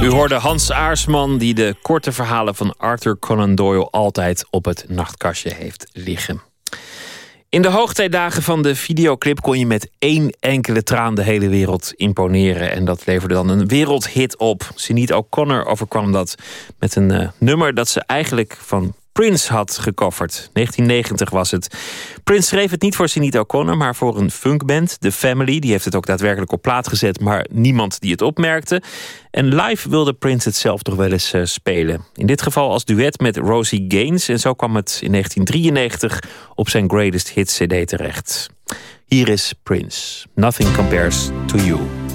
U hoorde Hans Aarsman die de korte verhalen van Arthur Conan Doyle altijd op het nachtkastje heeft liggen. In de hoogtijdagen van de videoclip kon je met één enkele traan de hele wereld imponeren. En dat leverde dan een wereldhit op. Sinead O'Connor overkwam dat met een uh, nummer dat ze eigenlijk van Prince had gecoverd. 1990 was het. Prince schreef het niet voor Sinead O'Connor, maar voor een funkband, The Family. Die heeft het ook daadwerkelijk op plaat gezet, maar niemand die het opmerkte. En live wilde Prince het zelf toch wel eens uh, spelen. In dit geval als duet met Rosie Gaines. En zo kwam het in 1993 op zijn Greatest Hits CD terecht. Hier is Prince. Nothing compares to you.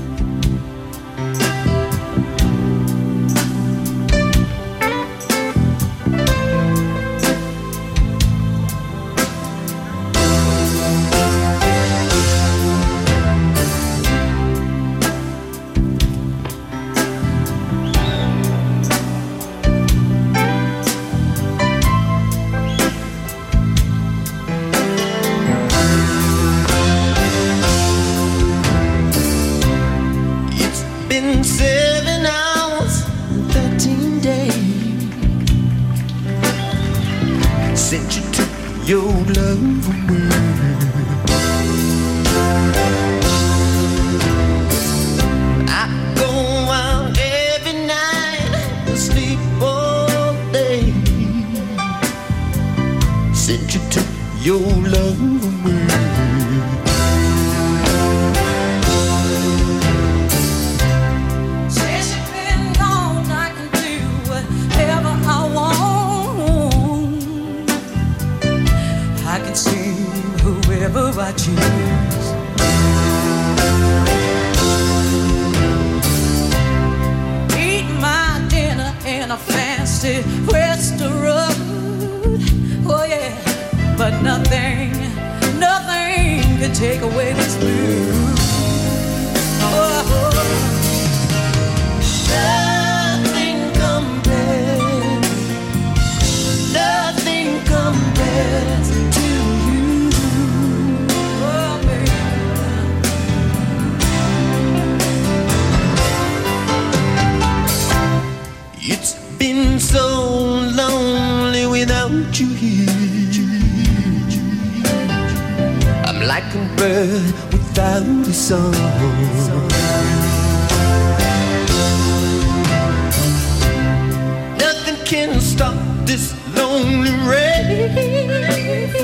So lonely without you here. I'm like a bird without a song. Nothing can stop this lonely rain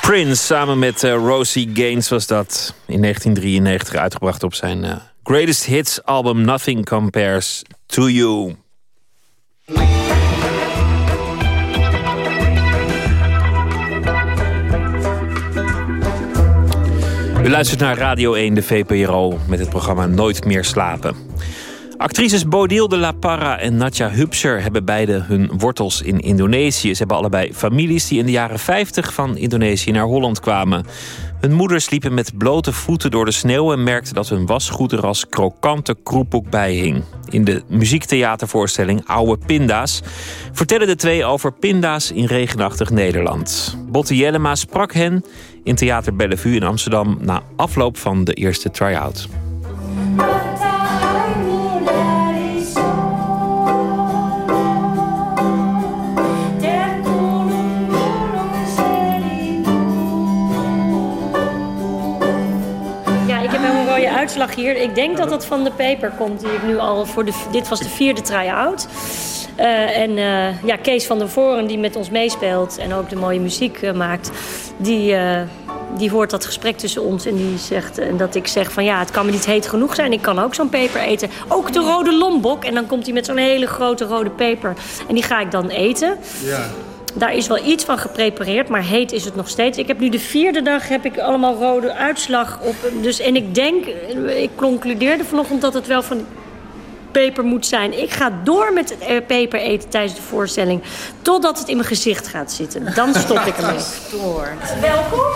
Prince samen met eh, Rosie Gaines was dat in 1993 uitgebracht op zijn eh, Greatest Hits album Nothing Compares to You. U luistert naar Radio 1, de VPRO, met het programma Nooit meer slapen. Actrices Bodil de La Parra en Natja Hupser hebben beide hun wortels in Indonesië. Ze hebben allebei families die in de jaren 50 van Indonesië naar Holland kwamen. Hun moeders liepen met blote voeten door de sneeuw en merkten dat hun wasgoed er als krokante kroephoek bij hing. In de muziektheatervoorstelling Oude Pinda's vertellen de twee over pinda's in regenachtig Nederland. Botte Jellema sprak hen in Theater Bellevue in Amsterdam na afloop van de eerste try-out. Ik denk dat dat van de paper komt die ik nu al voor de. Dit was de vierde try-out. Eh, en eh, ja, Kees van der Voren, die met ons meespeelt en ook de mooie muziek eh, maakt, die, die hoort dat gesprek tussen ons en die zegt en dat ik zeg van ja, het kan me niet heet genoeg zijn. Ik kan ook zo'n peper eten. Ook de rode lombok. En dan komt hij met zo'n hele grote rode peper. En die ga ik dan eten. Ja. Daar is wel iets van geprepareerd, maar heet is het nog steeds. Ik heb nu de vierde dag heb ik allemaal rode uitslag op. Dus, en ik denk, ik concludeerde vanochtend dat het wel van peper moet zijn. Ik ga door met het eh, peper eten tijdens de voorstelling. Totdat het in mijn gezicht gaat zitten. Dan stop ik ermee. Welkom.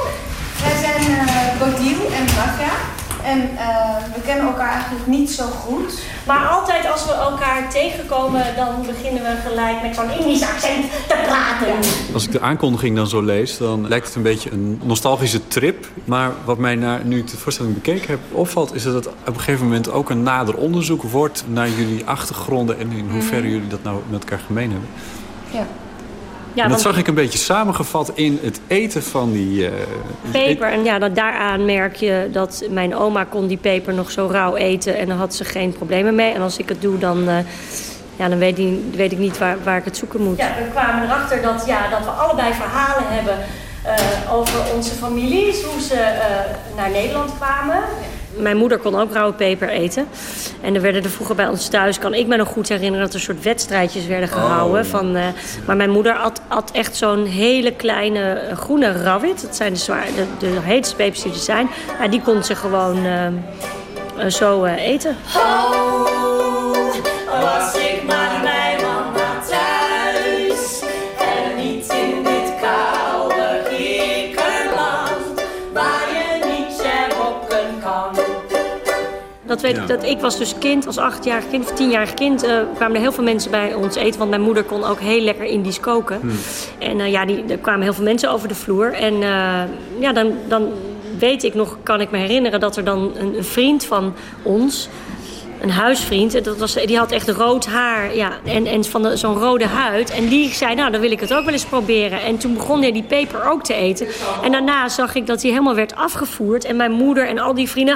Wij zijn eh Bodil en Natja. En eh, we kennen elkaar eigenlijk niet zo goed. Maar altijd als we elkaar tegenkomen, dan beginnen we gelijk met zo'n Indisch accent te praten. Als ik de aankondiging dan zo lees, dan lijkt het een beetje een nostalgische trip. Maar wat mij na, nu ik de voorstelling bekeken heb opvalt... is dat het op een gegeven moment ook een nader onderzoek wordt... naar jullie achtergronden en in hoeverre jullie dat nou met elkaar gemeen hebben. Ja. Ja, en dat want zag ik een beetje samengevat in het eten van die... eh, peper. En ja, dat, daaraan merk je dat mijn oma kon die peper nog zo rauw eten. En dan had ze geen problemen mee. En als ik het doe, dan, eh, ja, dan weet, ik, weet ik niet waar, waar ik het zoeken moet. Ja, we kwamen erachter dat, ja, dat we allebei verhalen hebben eh, over onze families. Hoe ze eh, naar Nederland kwamen. Mijn moeder kon ook rauwe peper eten. En er werden er vroeger bij ons thuis, kan ik me nog goed herinneren... dat er soort wedstrijdjes werden gehouden. Van, eh, maar mijn moeder at, at echt zo'n hele kleine eh, groene rawit. Dat zijn de, zwaar, de, de heetste pepers die er zijn. Ja, die kon ze gewoon eh, eh, zo eh, eten. Was ik maar Dat weet ik, dat ik was dus kind, als achtjarig kind of tienjarig kind... eh, kwamen er heel veel mensen bij ons eten. Want mijn moeder kon ook heel lekker Indisch koken. En eh, ja, die, er kwamen heel veel mensen over de vloer. En eh, ja, dan, dan weet ik nog, kan ik me herinneren... dat er dan een, een vriend van ons... Een huisvriend, en dat was, die had echt rood haar ja, en, en van zo'n rode huid. En die zei, nou, dan wil ik het ook wel eens proberen. En toen begon hij die peper ook te eten. En daarna zag ik dat hij helemaal werd afgevoerd. En mijn moeder en al die vrienden...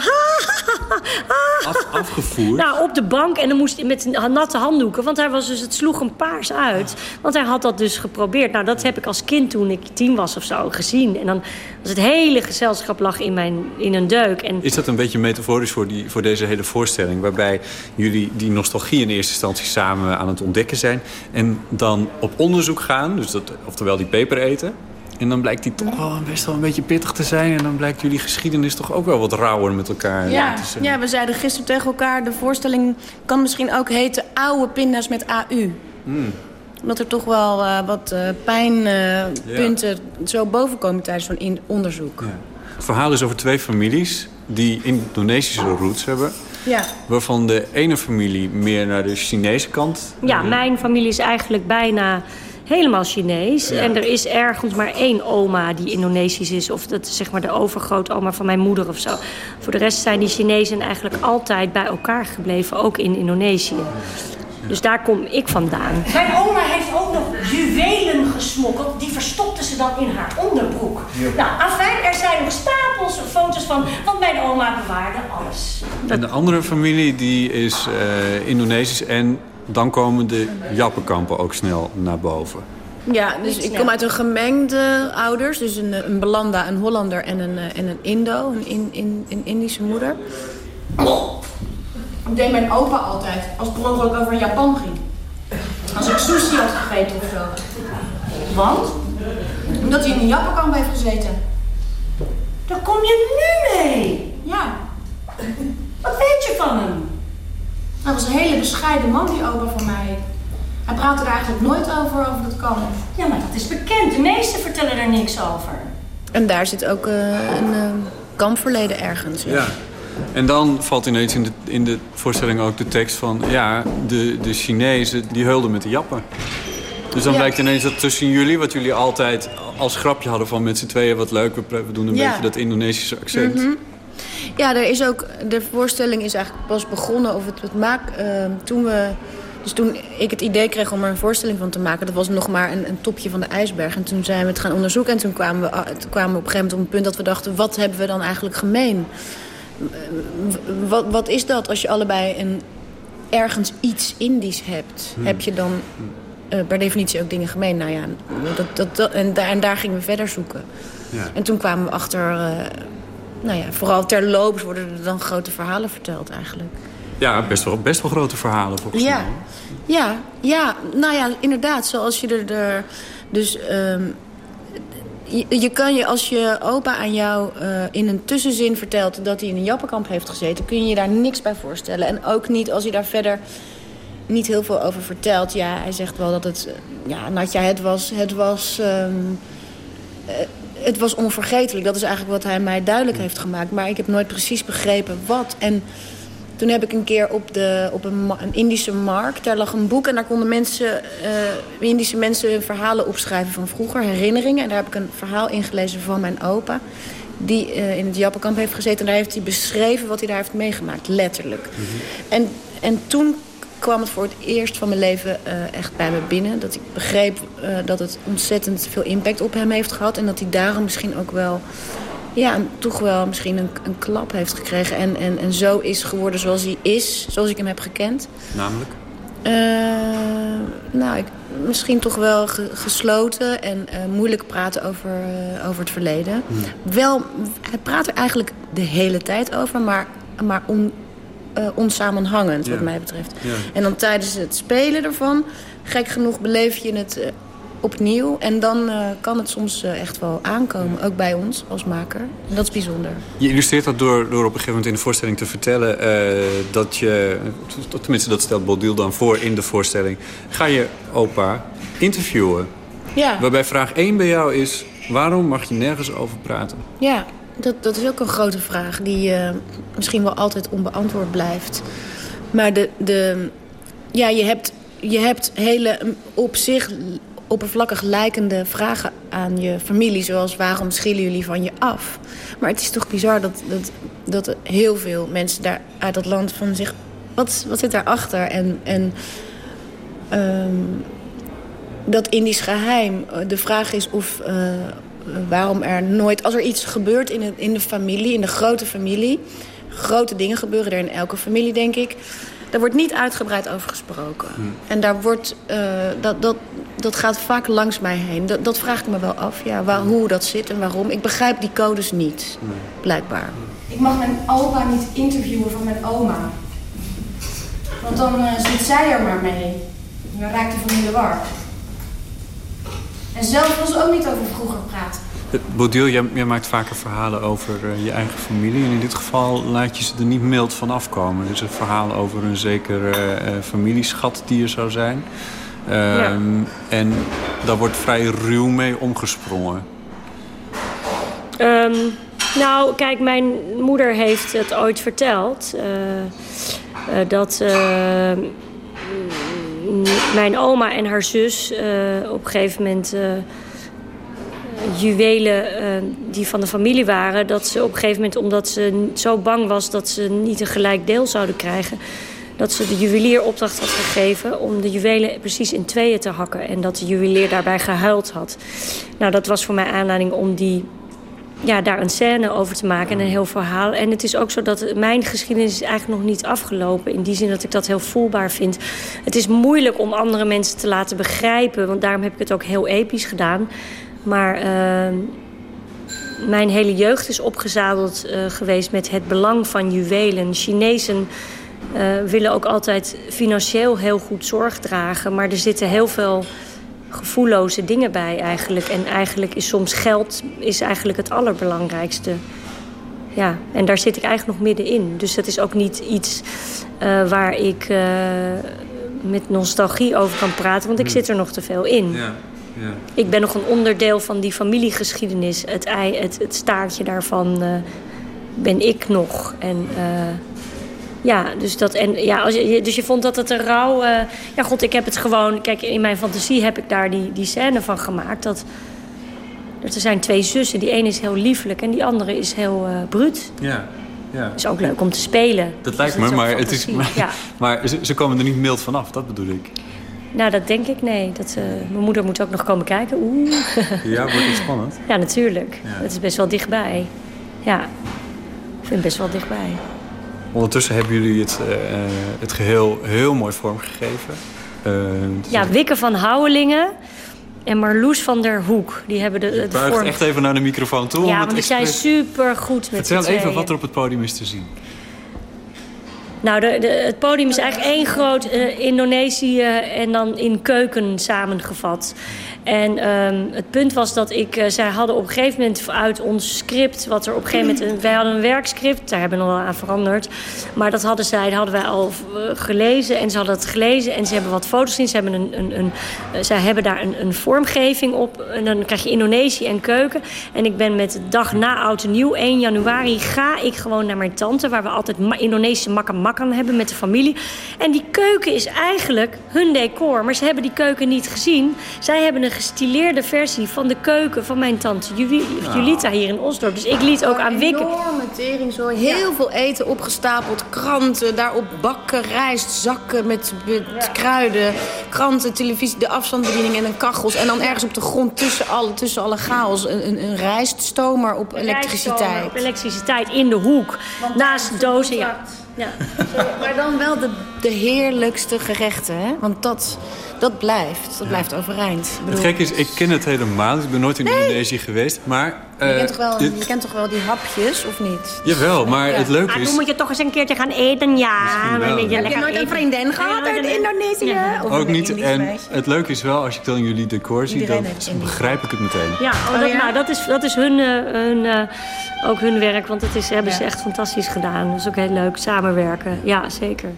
af, afgevoerd. Nou, op de bank en dan moest hij met natte handdoeken. Want hij was dus, het sloeg hem paars uit. Want hij had dat dus geprobeerd. Nou, dat heb ik als kind toen ik tien was of zo gezien. En dan was het hele gezelschap lag in, mijn, in een deuk. En Is dat een beetje metaforisch voor, die, voor deze hele voorstelling... waarbij jullie die nostalgie in eerste instantie samen aan het ontdekken zijn... en dan op onderzoek gaan, dus dat, oftewel die peper eten... en dan blijkt die toch wel best wel een beetje pittig te zijn... en dan blijkt jullie geschiedenis toch ook wel wat rauwer met elkaar Ja, te zijn. ja, we zeiden gisteren tegen elkaar... de voorstelling kan misschien ook heten oude pinda's met AU. Hmm. Omdat er toch wel eh, wat eh, pijnpunten zo boven komen tijdens zo'n onderzoek. Het verhaal is over twee families die Indonesische roots hebben... Ja. waarvan de ene familie meer naar de Chinese kant... ja, mijn familie is eigenlijk bijna helemaal Chinees. En er is ergens maar één oma die Indonesisch is. Of dat is zeg maar de overgrootoma van mijn moeder of zo. Voor de rest zijn die Chinezen eigenlijk altijd bij elkaar gebleven. Ook in Indonesië. Dus daar kom ik vandaan. Mijn oma heeft juwelen gesmokkeld. Die verstopte ze dan in haar onderbroek. Nou, afijn, er zijn nog stapels foto's van. Want mijn oma bewaarde alles. En de andere familie die is eh, Indonesisch en dan komen de Jappenkampen ook snel naar boven. Ja, dus ik kom uit een gemengde ouders. Dus een, een Belanda, een Hollander en een, eh, en een Indo. Een, in, in, een Indische moeder. Dat deed mijn opa altijd. Als het per ongeluk over Japan ging. Als ik sushi had gegeten of zo. Want? Omdat hij in een Jappenkamp heeft gezeten. Daar kom je nu mee. Ja. Wat weet je van hem? Hij was een hele bescheiden man, die opa van mij. Hij praatte er eigenlijk nooit over, over dat kamp. Ja, maar dat is bekend. De meesten vertellen er niks over. En daar zit ook eh, een eh, kampverleden ergens. Ja. En dan valt ineens in de, in de voorstelling ook de tekst van... ja, de, de Chinezen die heulden met de Jappen. Dus dan Ja. blijkt ineens dat tussen jullie... wat jullie altijd als grapje hadden van met z'n tweeën... wat leuk, we, doen een Ja. beetje dat Indonesische accent. Mhm. Ja, er is ook, de voorstelling is eigenlijk pas begonnen of het, het maak, eh, toen we... Dus toen ik het idee kreeg om er een voorstelling van te maken... dat was nog maar een, een topje van de ijsberg. En toen zijn we het gaan onderzoeken. En toen kwamen we, toen kwamen we op een gegeven moment op een punt dat we dachten... wat hebben we dan eigenlijk gemeen? Wat, wat is dat als je allebei een, ergens iets Indisch hebt? Hmm. Heb je dan eh, per definitie ook dingen gemeen? Nou ja, dat, dat, dat, en, daar, en daar gingen we verder zoeken. Ja. En toen kwamen we achter... eh, nou ja, vooral terloops worden er dan grote verhalen verteld eigenlijk. Ja, best wel, best wel grote verhalen volgens Ja. mij. Ja, ja, nou ja, inderdaad. Zoals je er... er dus ehm, je, kan je, als je opa aan jou eh, in een tussenzin vertelt... dat hij in een jappenkamp heeft gezeten... kun je je daar niks bij voorstellen. En ook niet als hij daar verder niet heel veel over vertelt. Ja, hij zegt wel dat het... eh, Ja, Natja, het was... Het was ehm, eh, het was onvergetelijk. Dat is eigenlijk wat hij mij duidelijk heeft gemaakt. Maar ik heb nooit precies begrepen wat. En toen heb ik een keer op, de, op een, Indische markt... daar lag een boek en daar konden mensen, eh, Indische mensen hun verhalen opschrijven van vroeger. Herinneringen. En daar heb ik een verhaal ingelezen van mijn opa... die eh, in het Jappenkamp heeft gezeten. En daar heeft hij beschreven wat hij daar heeft meegemaakt. Letterlijk. En, en toen kwam het voor het eerst van mijn leven eh, echt bij me binnen. Dat ik begreep dat het ontzettend veel impact op hem heeft gehad. En dat hij daarom misschien ook wel... Ja, toch wel misschien een, een klap heeft gekregen. En, en, en zo is geworden zoals hij is. Zoals ik hem heb gekend. Namelijk? Eh, nou, ik, misschien toch wel ge- gesloten en eh, moeilijk praten over, eh, over het verleden. Wel, hij praat er eigenlijk de hele tijd over, maar, maar on, onsamenhangend wat mij betreft. Ja. En dan tijdens het spelen ervan, gek genoeg beleef je het opnieuw. En dan eh, kan het soms eh, echt wel aankomen, ook bij ons als maker. En dat is bijzonder. Je illustreert dat door, door op een gegeven moment in de voorstelling te vertellen... eh, dat je, tenminste dat stelt Bodil dan voor in de voorstelling... ga je opa interviewen. Ja. Waarbij vraag 1 bij jou is... waarom mag je nergens over praten? Ja, dat, dat is ook een grote vraag die misschien wel altijd onbeantwoord blijft. Maar de, de, ja, je, hebt, je hebt hele op zich oppervlakkig lijkende vragen aan je familie. Zoals waarom schillen jullie van je af? Maar het is toch bizar dat, dat, dat heel veel mensen daar uit dat land van zich... Wat, wat zit daarachter? En, en ehm, dat Indisch geheim. Eh, De vraag is of eh, waarom er nooit... Als er iets gebeurt in, het, in de familie, in de grote familie... grote dingen gebeuren er in elke familie, denk ik... daar wordt niet uitgebreid over gesproken. En daar wordt, eh, dat, dat, dat gaat vaak langs mij heen. Dat, dat vraag ik me wel af, ja, waar, hoe dat zit en waarom. Ik begrijp die codes niet, blijkbaar. Ik mag mijn opa niet interviewen van mijn oma. Want dan eh, zit zij er maar mee. En dan raakt de familie war. En zelf wil ze ook niet over vroeger praten. Eh, Bodil, jij, jij maakt vaker verhalen over eh, je eigen familie. En in dit geval laat je ze er niet mild van afkomen. Dus een verhaal over een zekere eh, familieschat die er zou zijn. Ehm, En daar wordt vrij ruw mee omgesprongen. Ehm, nou, kijk, mijn moeder heeft het ooit verteld. eh, eh, dat eh, mijn oma en haar zus eh, op een gegeven moment eh, juwelen eh, die van de familie waren... dat ze op een gegeven moment, omdat ze zo bang was... dat ze niet een gelijk deel zouden krijgen... dat ze de juwelier opdracht had gegeven om de juwelen precies in tweeën te hakken... en dat de juwelier daarbij gehuild had. Nou, dat was voor mij aanleiding om die ja, daar een scène over te maken en een heel verhaal. En het is ook zo dat mijn geschiedenis is eigenlijk nog niet afgelopen. In die zin dat ik dat heel voelbaar vind. Het is moeilijk om andere mensen te laten begrijpen. Want daarom heb ik het ook heel episch gedaan. Maar eh, mijn hele jeugd is opgezadeld eh, geweest met het belang van juwelen. Chinezen eh, willen ook altijd financieel heel goed zorg dragen. Maar er zitten heel veel gevoelloze dingen bij eigenlijk. En eigenlijk is soms geld is eigenlijk het allerbelangrijkste. Ja, en daar zit ik eigenlijk nog middenin. Dus dat is ook niet iets eh, waar ik met nostalgie over kan praten. Want ik Hmm. zit er nog te veel in. Ja, ja. Ik ben nog een onderdeel van die familiegeschiedenis. Het, ei, het, het staartje daarvan eh, ben ik nog. En eh, ja, dus, dat, en, ja als je, dus je vond dat het een rouw... eh, ja, god, ik heb het gewoon... Kijk, in mijn fantasie heb ik daar die, die scène van gemaakt. Dat, dat er zijn twee zussen. Die ene is heel lieflijk en die andere is heel eh bruut. Ja, ja. is ook leuk om te spelen. Dat lijkt Dus me, maar, het is, maar, Ja. maar ze, ze komen er niet mild vanaf, dat bedoel ik. Nou, dat denk ik, nee. Dat, eh, mijn moeder moet ook nog komen kijken. Oeh. Ja, wordt het spannend. Ja, natuurlijk. Ja. Het is best wel dichtbij. Ja, ik vind het best wel dichtbij. Ondertussen hebben jullie het, eh, eh, het geheel heel mooi vormgegeven. Eh, Ja, Wikke van Houwelingen en Marloes van der Hoek. Die hebben de, de vorm... echt even naar de microfoon toe. Ja, want die zijn super goed met Vertel even wat er op het podium is te zien. Nou, de, het podium is eigenlijk één groot eh, Indonesië en dan in keuken samengevat. En ehm, het punt was dat ik... eh, zij hadden op een gegeven moment uit ons script... wat er op een gegeven moment... een- wij hadden een werkscript, daar hebben we nog wel aan veranderd. Maar dat hadden zij, dat hadden wij al eh, gelezen. En ze hadden het gelezen en ze hebben wat foto's gezien. Ze hebben, een, een, een, eh, zij hebben daar een, een vormgeving op. En dan krijg je Indonesië en keuken. En ik ben met de dag na Oud en Nieuw, 1 januari... ga ik gewoon naar mijn tante... waar we altijd Indonesische makan makan hebben met de familie. En die keuken is eigenlijk hun decor. Maar ze hebben die keuken niet gezien. Zij hebben een gestileerde versie van de keuken van mijn tante Juli- Julita hier in Osdorp. Dus ik liet ook aan Wikke... Enorme teringzooi. Heel veel eten opgestapeld. Kranten, daarop bakken, rijst, zakken met, met kruiden. Kranten, televisie, de afstandsbediening en een kachels. En dan ergens op de grond tussen alle, tussen alle chaos een, een, een rijststomer op elektriciteit. Op elektriciteit in de hoek. naast dozen, ja. Ja. Maar dan wel de, de heerlijkste gerechten, hè? Want dat, dat blijft. Dat blijft overeind. Ik Het gekke is, ik ken het helemaal. Ik ben nooit in Indonesië geweest. Maar, je, eh, kent toch wel, dit- je kent toch wel die hapjes, of niet? Jawel, maar het leuke Ah, is... toen moet je toch eens een keertje gaan eten, ja. Misschien wel, ja. Heb je nooit een vriendin gehad uit Indonesië? Of Ook niet. En meisje? het leuke is wel, als ik dan jullie decor zie, Iedereen dan begrijp ik het meteen. Ja, oh, dat, Nou, dat is, dat is hun, eh, hun, eh, ook hun werk, want dat is, hebben ze echt fantastisch gedaan. Dat is ook heel leuk, samenwerken. Ja, zeker.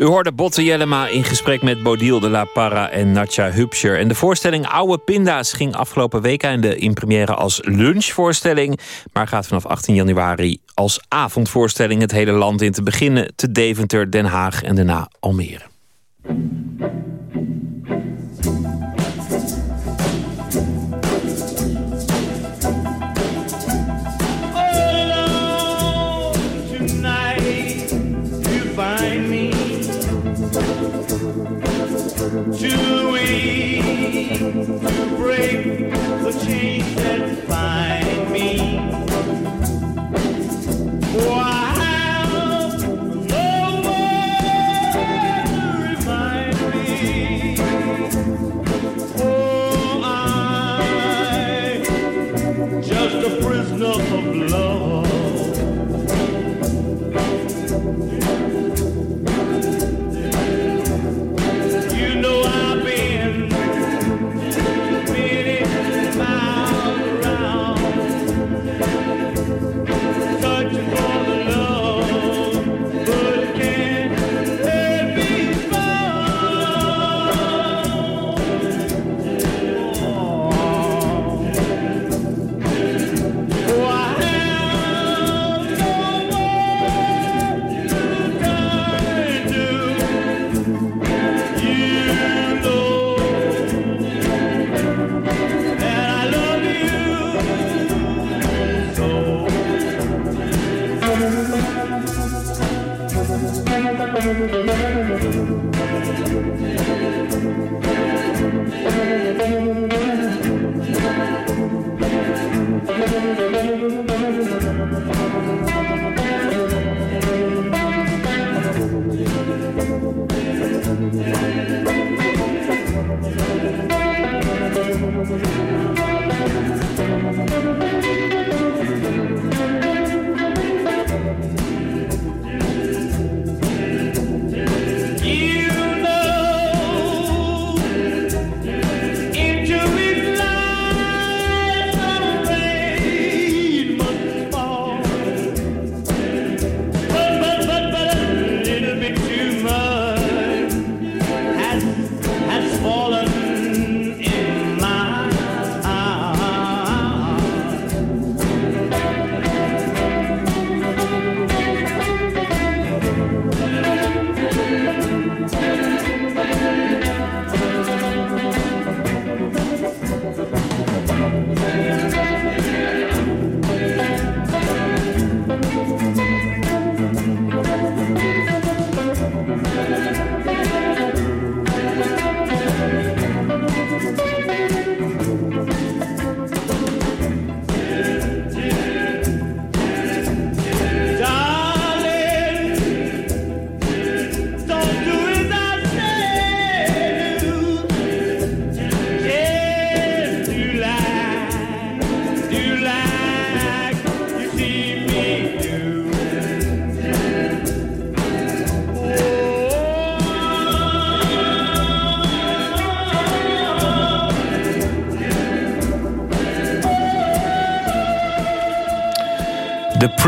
U hoorde Botte Jellema in gesprek met Bodil de la Parra en Natja Hupscher. En de voorstelling Oude Pinda's ging afgelopen week aan de in première als lunchvoorstelling. Maar gaat vanaf 18 januari als avondvoorstelling het hele land in te beginnen. Te Deventer, Den Haag en daarna Almere.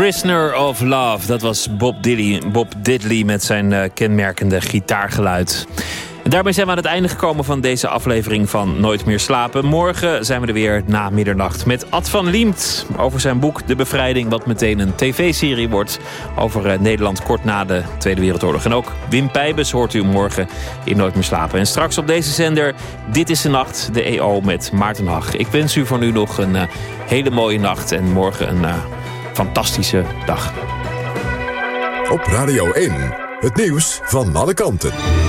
Prisoner of Love, dat was Bob Diddley, Bob Diddley met zijn eh, kenmerkende gitaargeluid. En daarmee zijn we aan het einde gekomen van deze aflevering van Nooit meer slapen. Morgen zijn we er weer na middernacht met Ad van Liemt over zijn boek De Bevrijding, wat meteen een tv-serie wordt over eh, Nederland kort na de Tweede Wereldoorlog. En ook Wim Pijbes hoort u morgen in Nooit meer slapen. En straks op deze zender Dit is de Nacht, de EO met Maarten Hag. Ik wens u voor nu nog een eh, hele mooie nacht en morgen een fantastische dag. Op Radio 1, het nieuws van alle kanten.